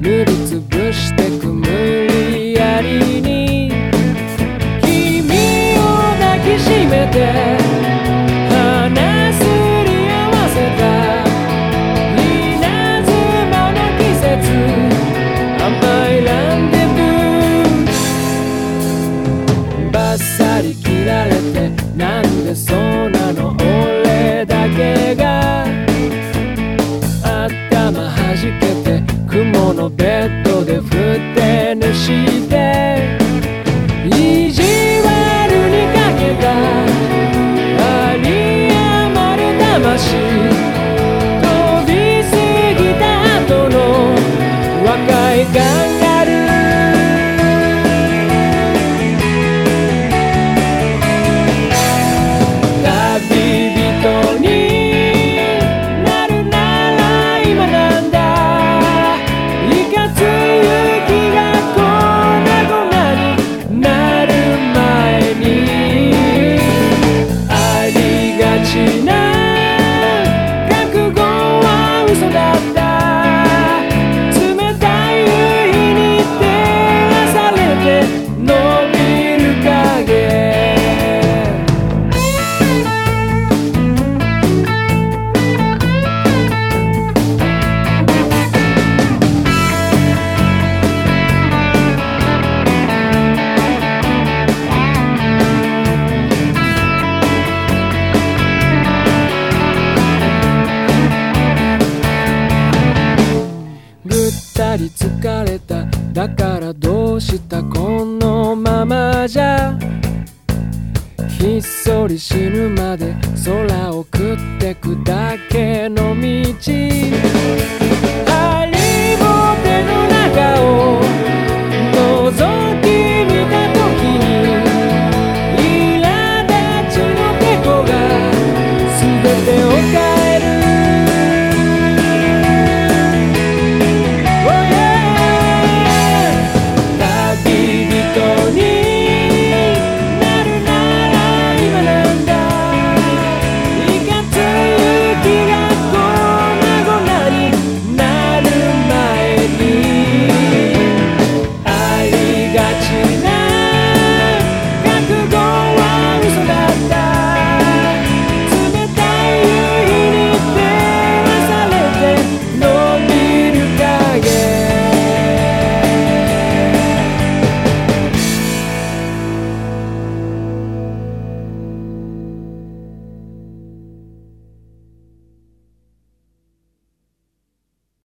塗りつぶしてく無理やりに。君を抱きしめて話すり合わせた。稲妻の季節甘いランデブバッサリ切られて何でそう飛び過ぎた後の若い感 about り疲れた。だからどうした？このままじゃ。ひっそり死ぬまで空を食ってくだけの道。